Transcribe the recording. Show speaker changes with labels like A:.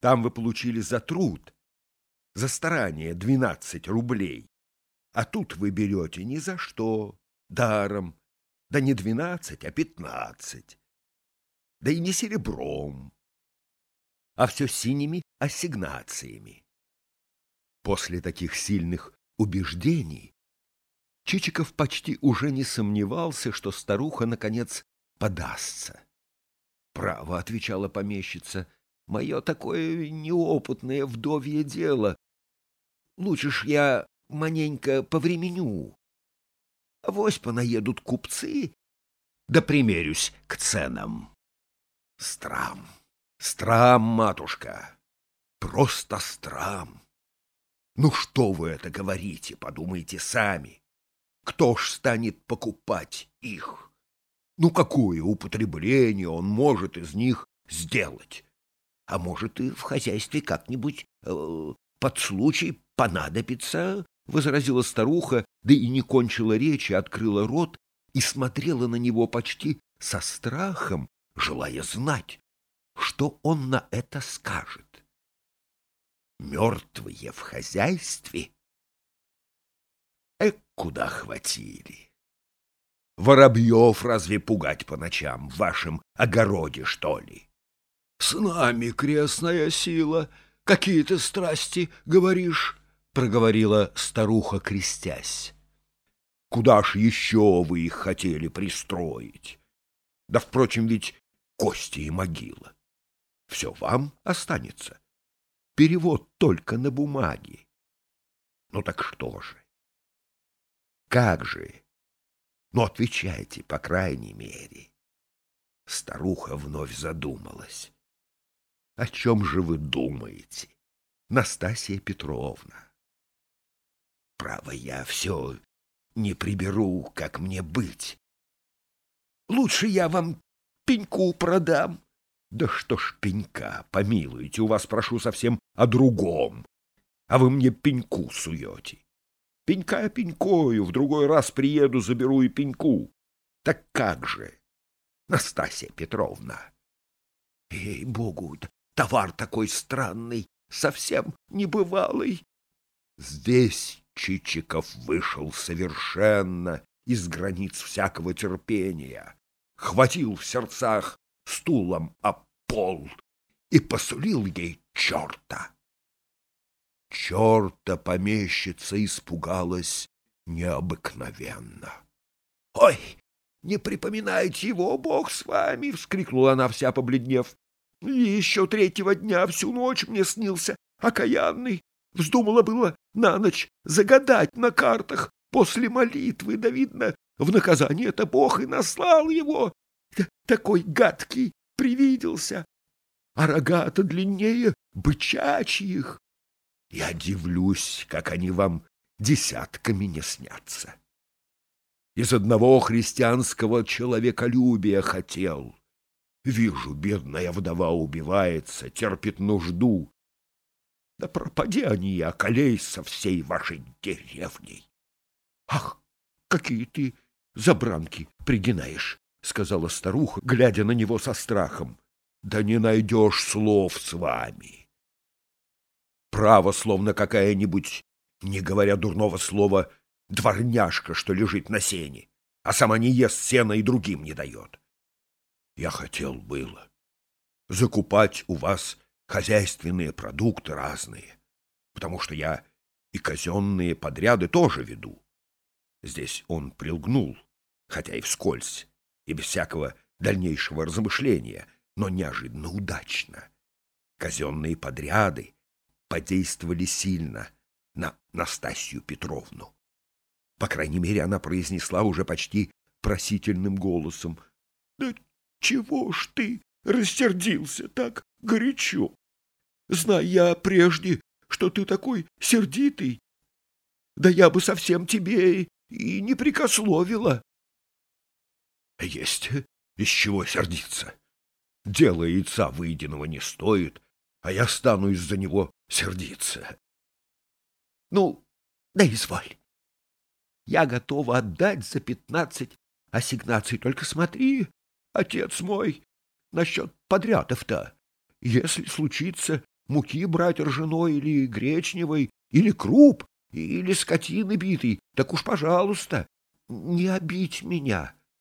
A: Там вы получили за труд, за старание 12 рублей. А тут вы берете ни за что, даром, да не 12, а 15. Да и не серебром, а все синими ассигнациями. После таких сильных убеждений Чичиков почти уже не сомневался, что старуха, наконец, подастся. «Право», — отвечала помещица, — «мое такое неопытное вдовье дело. Лучше ж я маненько повременю. Вось понаедут купцы, да примерюсь к ценам». «Страм, страм, матушка, просто страм». Ну что вы это говорите, подумайте сами. Кто ж станет покупать их? Ну какое употребление он может из них сделать? А может и в хозяйстве как-нибудь э, под случай понадобится, — возразила старуха, да и не кончила речи, открыла рот и смотрела на него почти со страхом, желая знать, что он на это скажет мертвые в хозяйстве? Эк, куда хватили! Воробьев разве пугать по ночам в вашем огороде, что ли?
B: С нами крестная сила, какие ты страсти говоришь, проговорила старуха, крестясь.
A: Куда ж еще вы их хотели пристроить? Да, впрочем, ведь кости и могила. Все вам останется перевод только на бумаге. Ну так что же? Как же? Ну, отвечайте, по крайней мере. Старуха вновь задумалась. О чем же вы думаете, Настасья Петровна? Право, я все не приберу, как мне быть. Лучше я вам пеньку продам, да что ж пенька, помилуйте, у вас прошу совсем о другом, а вы мне пеньку суете. Пенька пенькою, в другой раз приеду, заберу и пеньку. Так как же, Настасья Петровна? Ей-богу, товар такой странный, совсем небывалый. Здесь Чичиков вышел совершенно из границ всякого терпения, хватил в сердцах стулом об пол и посулил ей черта. Черта помещица испугалась необыкновенно. — Ой, не припоминайте его, бог с вами! — вскрикнула она вся побледнев. — Еще третьего дня всю ночь мне снился окаянный. Вздумала было на ночь загадать на картах после молитвы, да, видно, в наказание это Бог и наслал его такой гадкий привиделся, а рога-то длиннее бычачьих. Я дивлюсь, как они вам десятками не снятся. Из одного христианского человеколюбия хотел. Вижу, бедная вдова убивается, терпит нужду. Да пропади они, околей со всей вашей деревней. Ах, какие ты забранки пригинаешь! — сказала старуха, глядя на него со страхом. — Да не найдешь слов с вами. Право, словно какая-нибудь, не говоря дурного слова, дворняжка, что лежит на сене, а сама не ест сена и другим не дает. Я хотел было закупать у вас хозяйственные продукты разные, потому что я и казенные подряды тоже веду. Здесь он прилгнул, хотя и вскользь, и без всякого дальнейшего размышления, но неожиданно удачно. Казенные подряды подействовали сильно на Настасью Петровну. По крайней мере, она произнесла уже почти просительным голосом. — Да чего ж ты рассердился так горячо? Зная я прежде, что ты такой сердитый, да я бы совсем тебе и не прикословила. Есть из чего сердиться. Дело яйца выеденного не стоит, а я стану из-за него сердиться. Ну, да изволь. Я готова отдать за пятнадцать ассигнаций. Только смотри, отец мой, насчет подрядов-то. Если случится муки брать ржаной или гречневой, или круп, или скотины битый, так уж, пожалуйста, не обить меня.